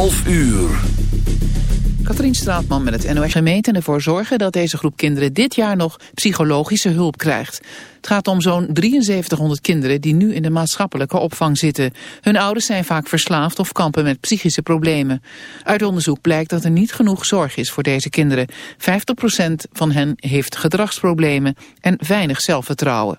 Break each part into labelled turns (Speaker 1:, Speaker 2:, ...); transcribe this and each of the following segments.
Speaker 1: 11 uur.
Speaker 2: Katrien Straatman met het NOS gemeente ervoor zorgen dat deze groep kinderen dit jaar nog psychologische hulp krijgt. Het gaat om zo'n 7300 kinderen die nu in de maatschappelijke opvang zitten. Hun ouders zijn vaak verslaafd of kampen met psychische problemen. Uit onderzoek blijkt dat er niet genoeg zorg is voor deze kinderen. 50% van hen heeft gedragsproblemen en weinig zelfvertrouwen.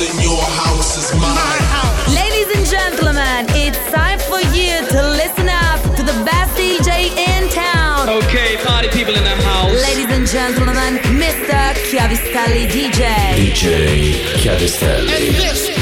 Speaker 3: House, and your house is mine.
Speaker 4: Ladies and gentlemen, it's time for you to listen up to the best DJ in town.
Speaker 5: Okay, party people in the house.
Speaker 4: Ladies and gentlemen, Mr. Chiavistelli DJ.
Speaker 1: DJ Chiavistelli.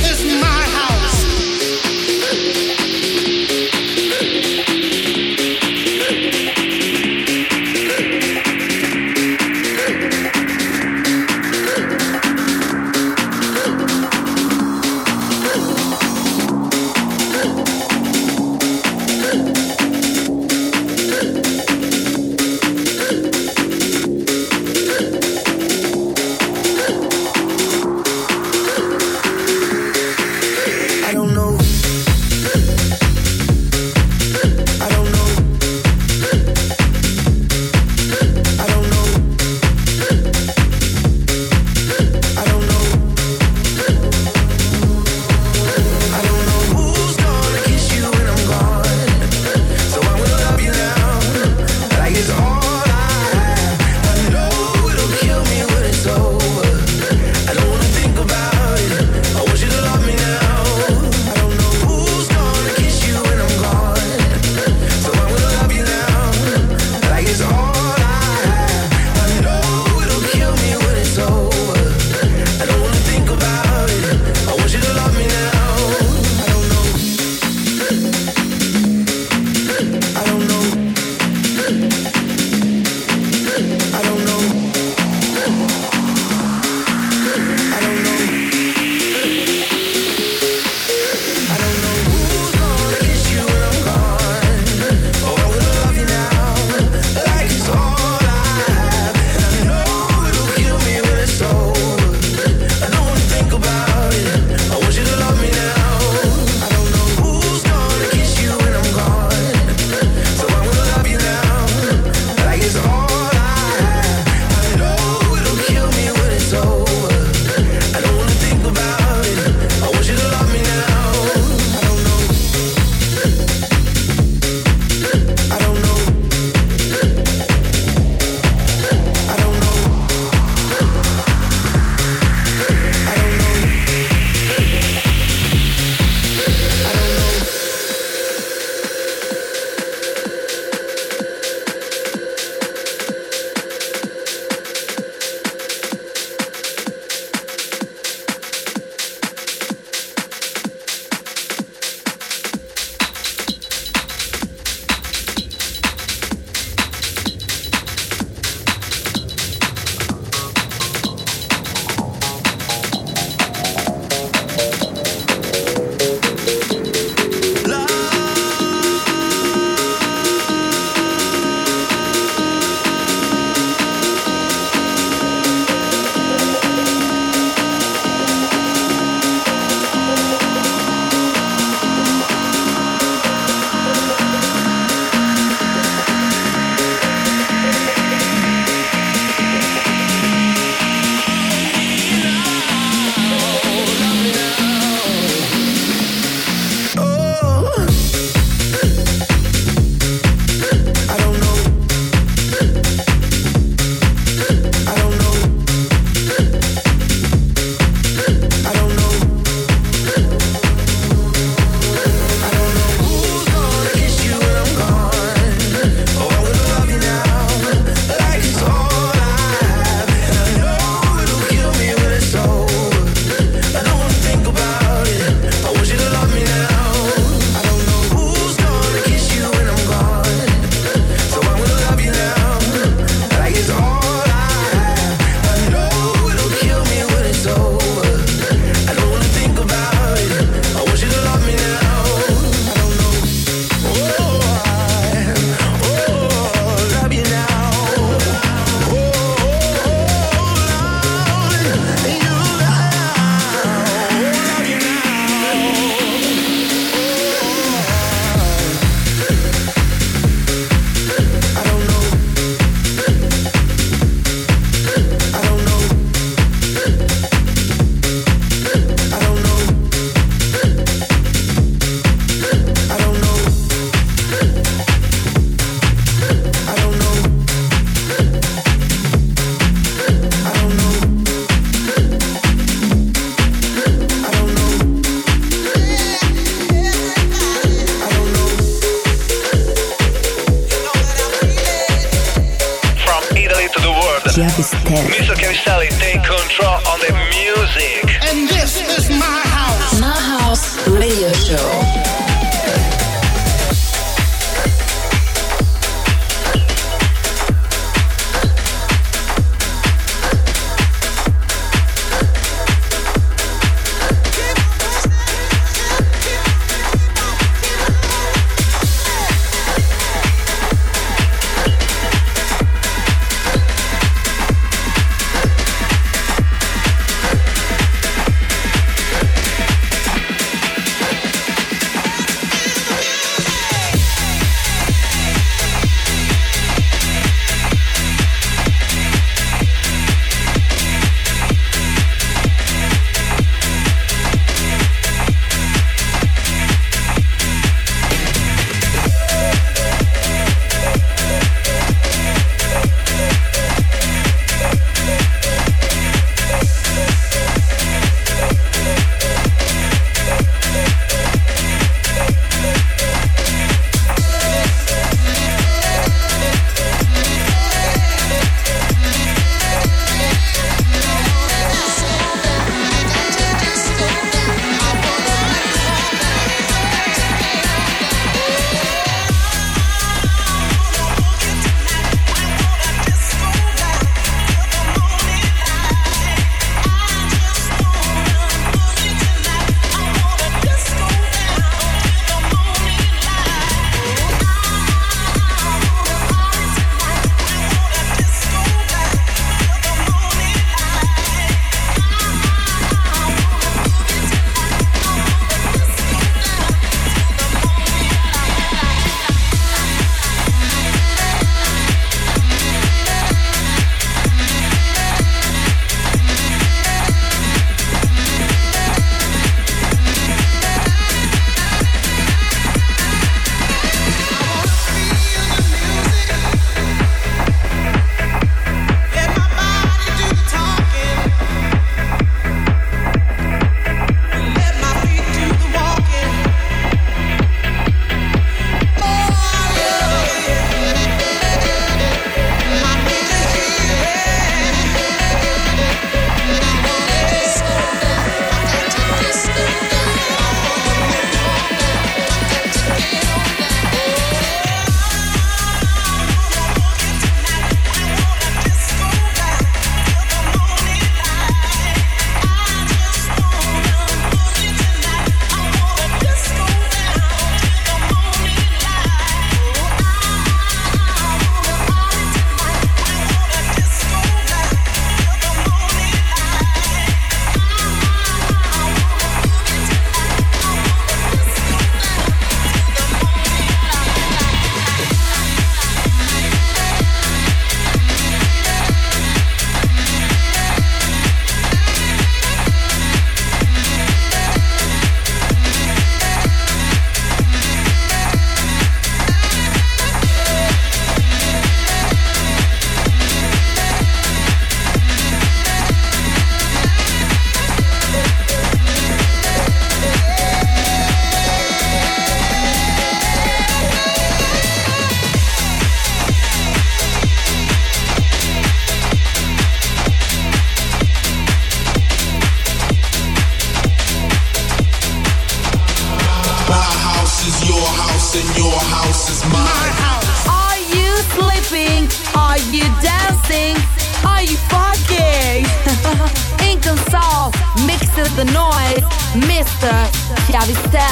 Speaker 4: Mr.
Speaker 6: Mr. Sally, take control on the music.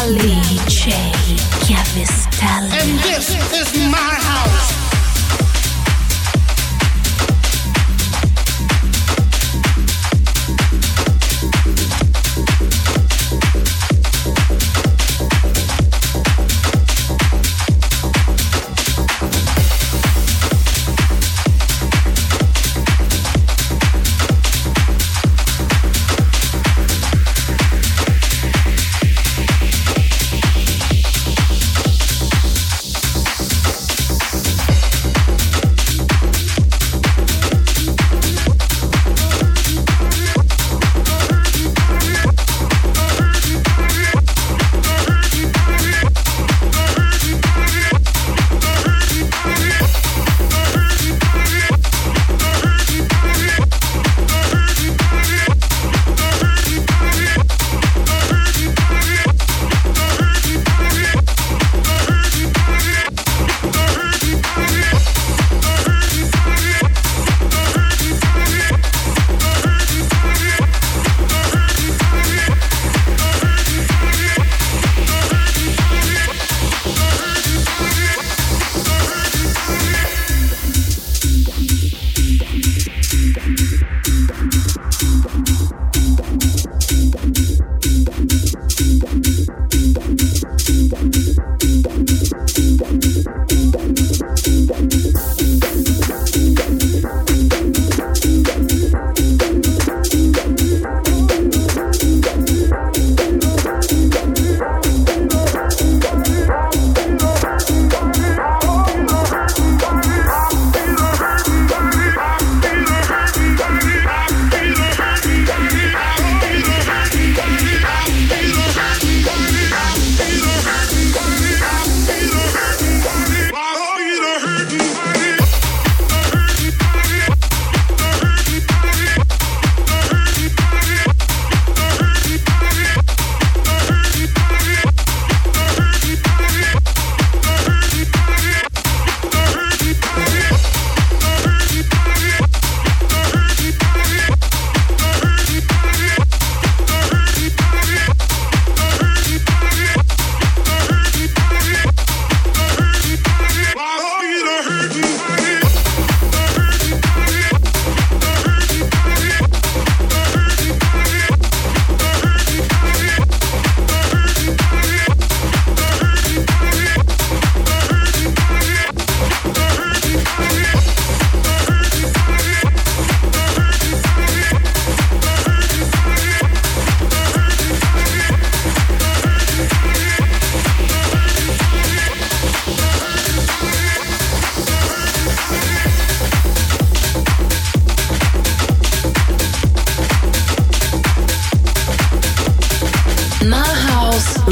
Speaker 7: Lee J. Kevin And this is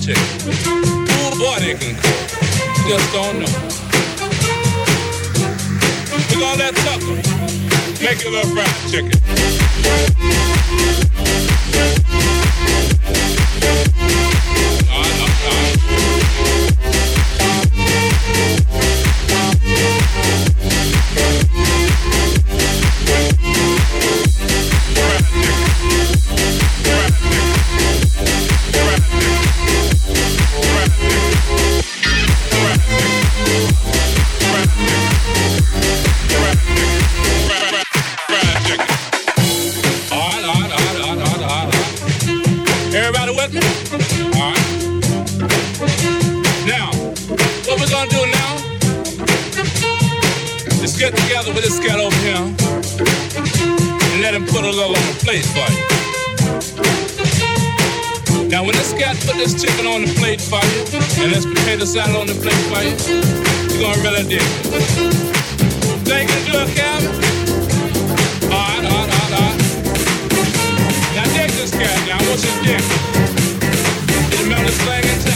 Speaker 8: Chicken. Ooh, boy, they just don't know. We're gonna let Tucker make you little fried chicken. Get together with this cat over here and let him put a little on the plate for you. Now, when this cat put this chicken on the plate for you and this potato salad on the plate for you, you're gonna really dig it. Think you do it? All right, all right, all right. Now dig this cat now. I want you to dig it. He's the melodiest thing in town.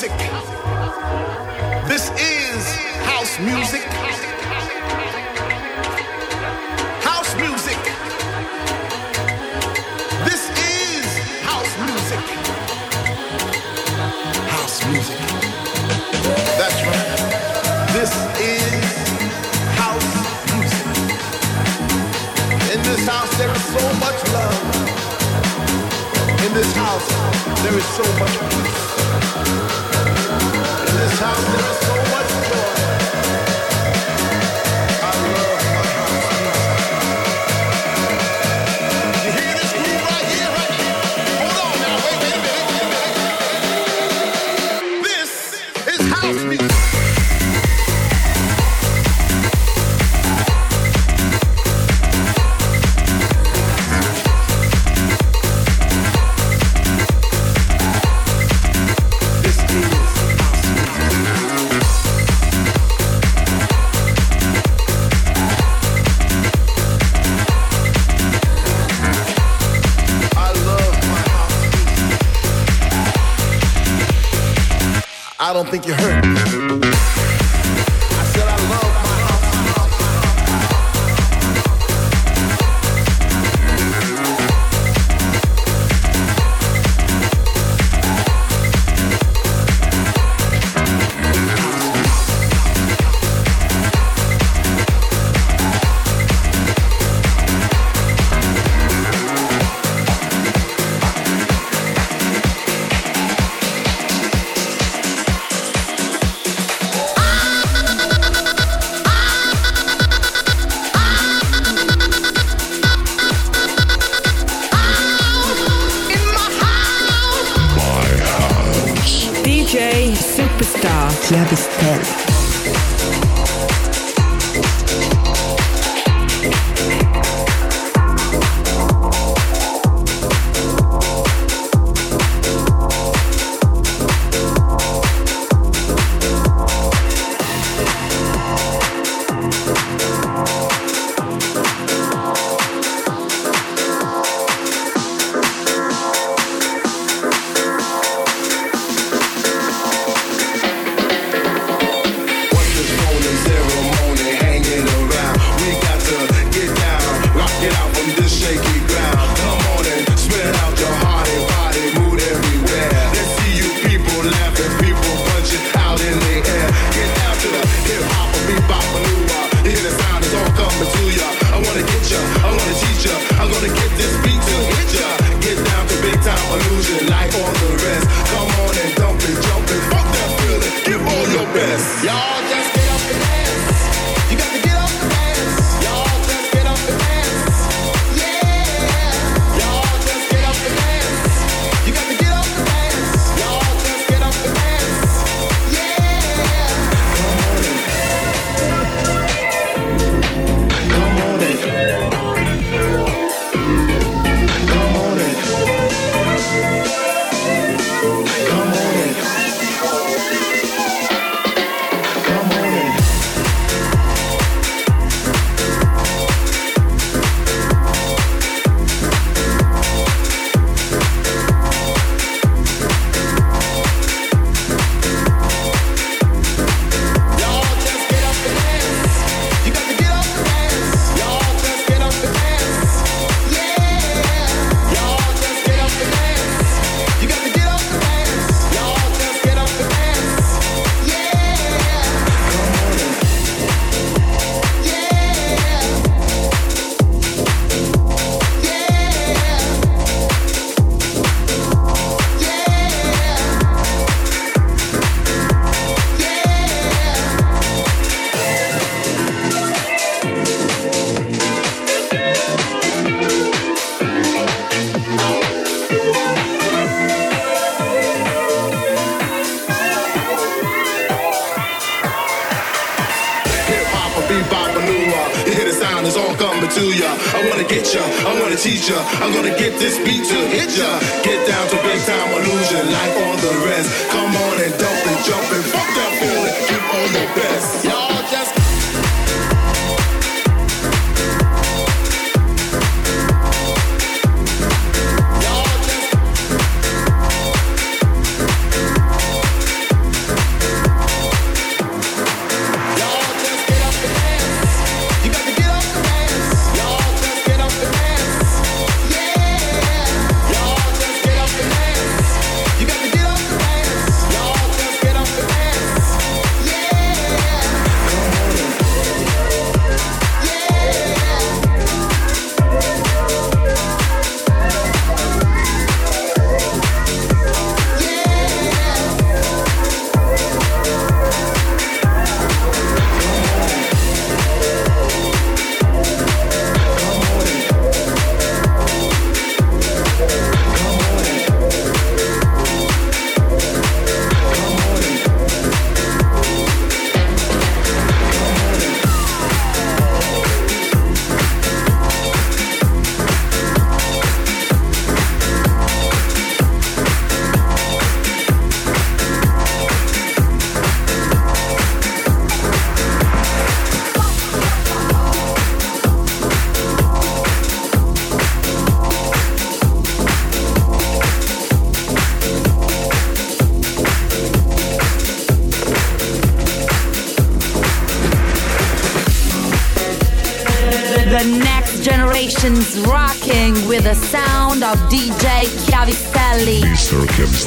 Speaker 9: music. This is house music. House music. This is house music. House music. That's right. This is house music. In this house, there is so much love. In this house, there is so much think
Speaker 6: you're hurt.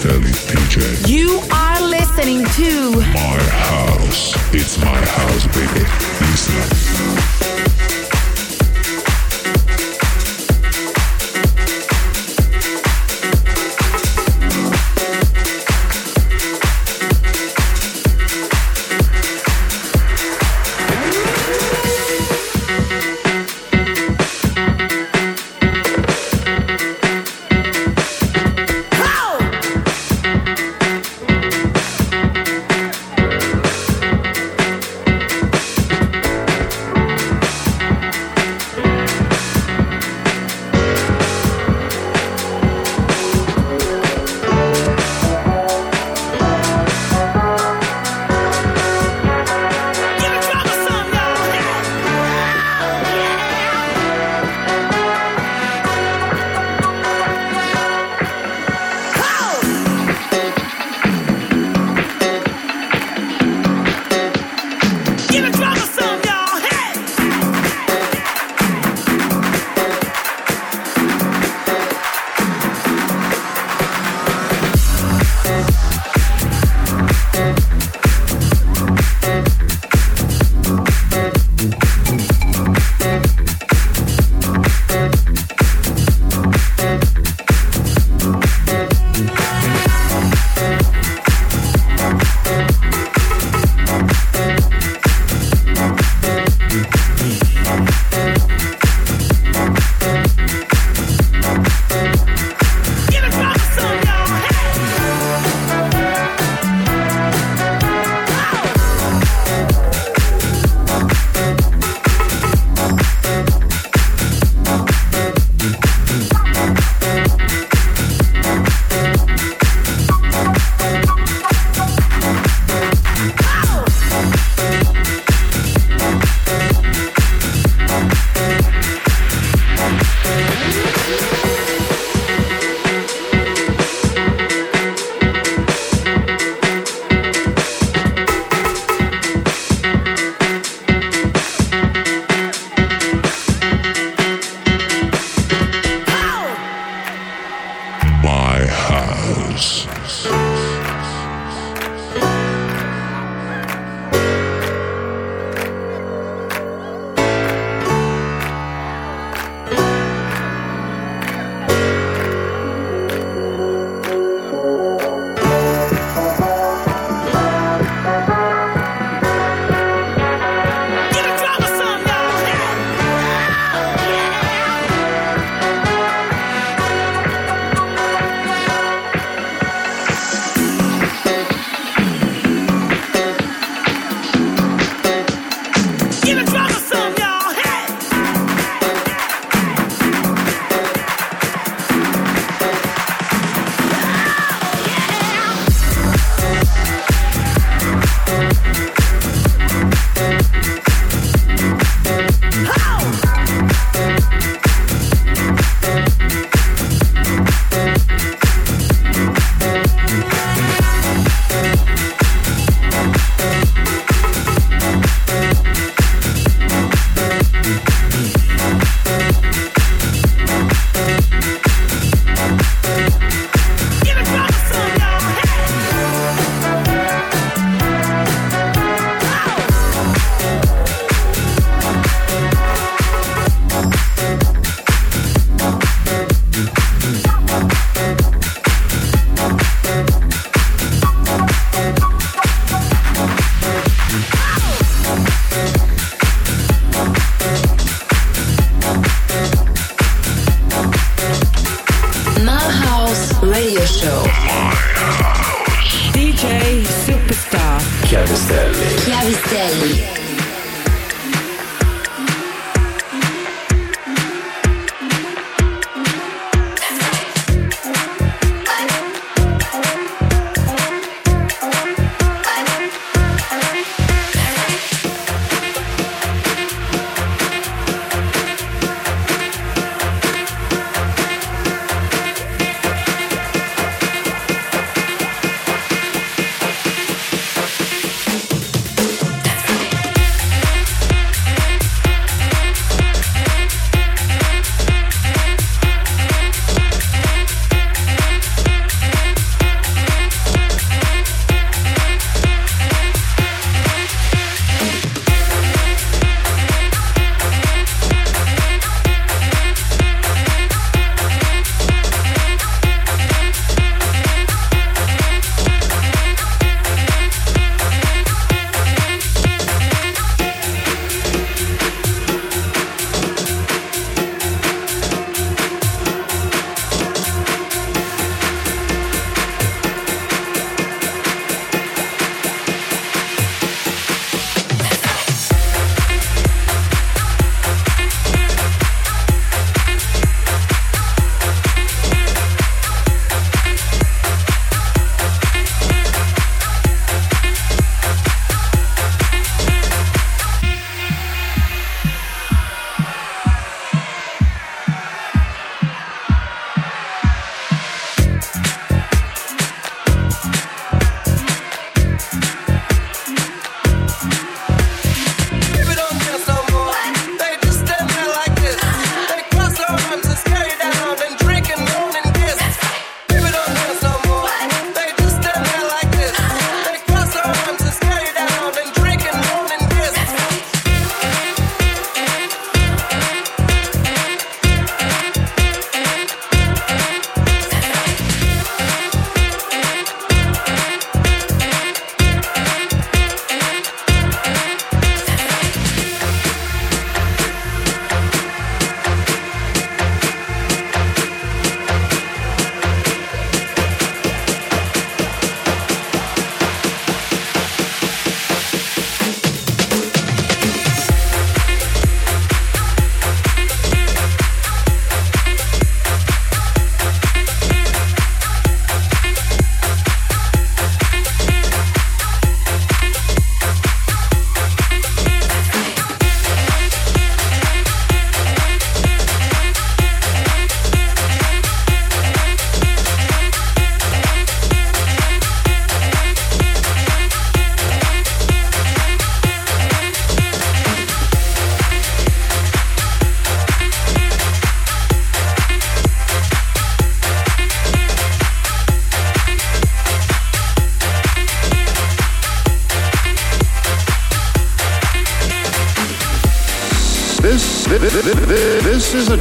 Speaker 10: Mr.